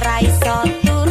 ไรสอดตัว